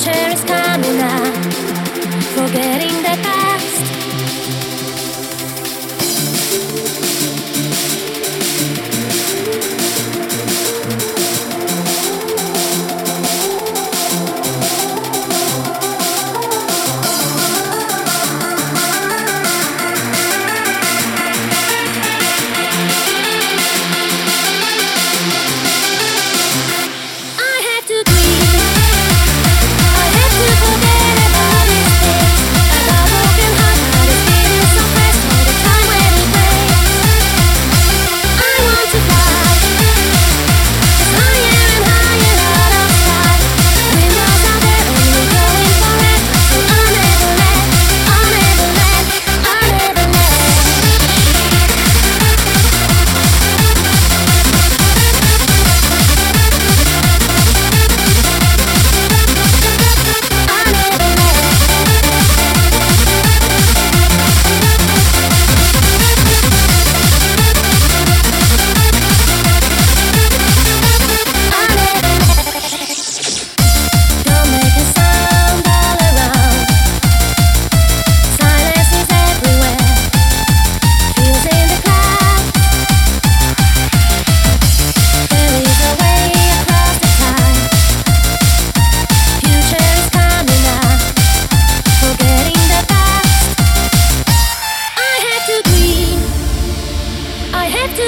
Future is coming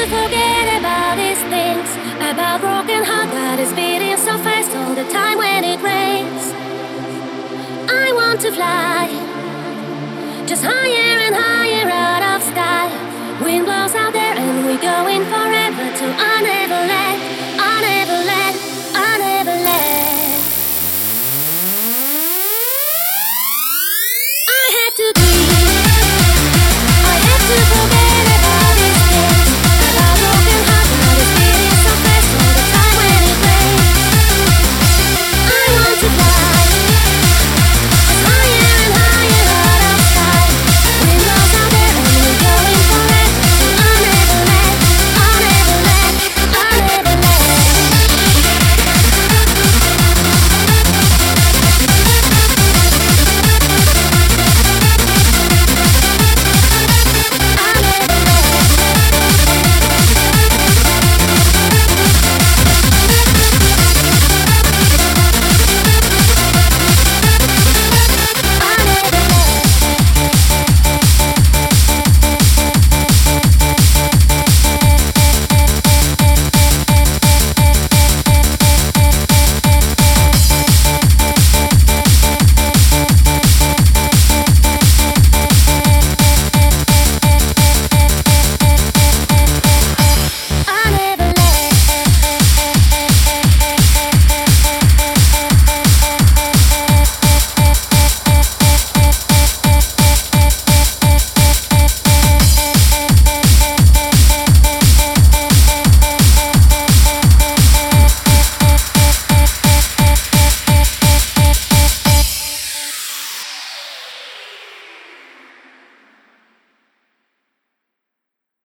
to forget about these things, about broken heart that is beating so fast all the time when it rains. I want to fly, just higher and higher out of sky. Wind blows out there and we're going forever to I never let, I Neverland, I never let. I had to be, I had to forget.